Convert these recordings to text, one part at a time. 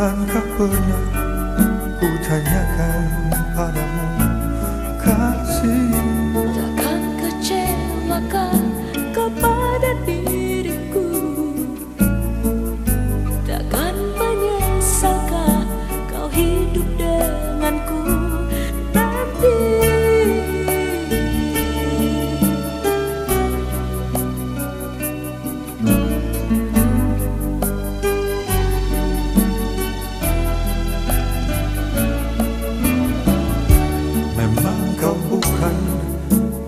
Bukankah pernah ku tanyakan padamu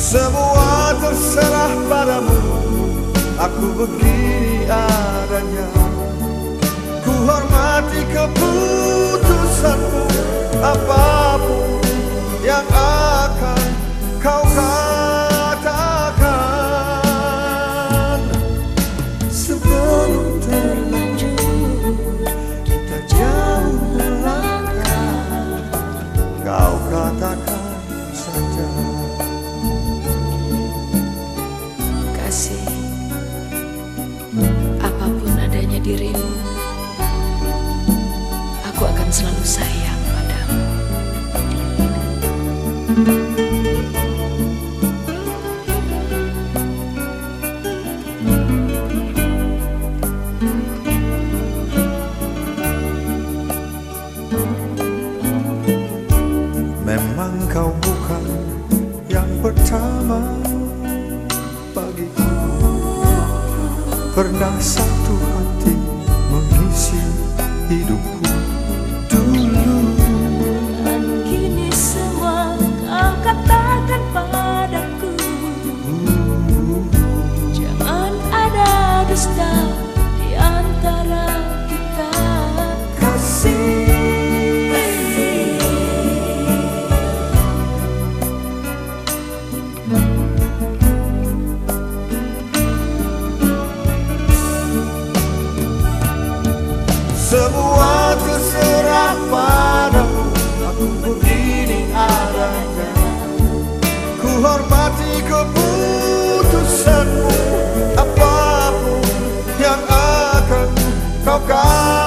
Semua terserah padamu. Aku begini adanya. Ku hormati keputusanmu Apa pun yang akan akan selalu sayang padamu. Memang kau bukan yang pertama bagiku. Pernah satu hati mengisi hidupku Semua terserah padamu. Aku pun ini adanya Ku hormati keputusanmu. Apa pun yang akan kau kasih.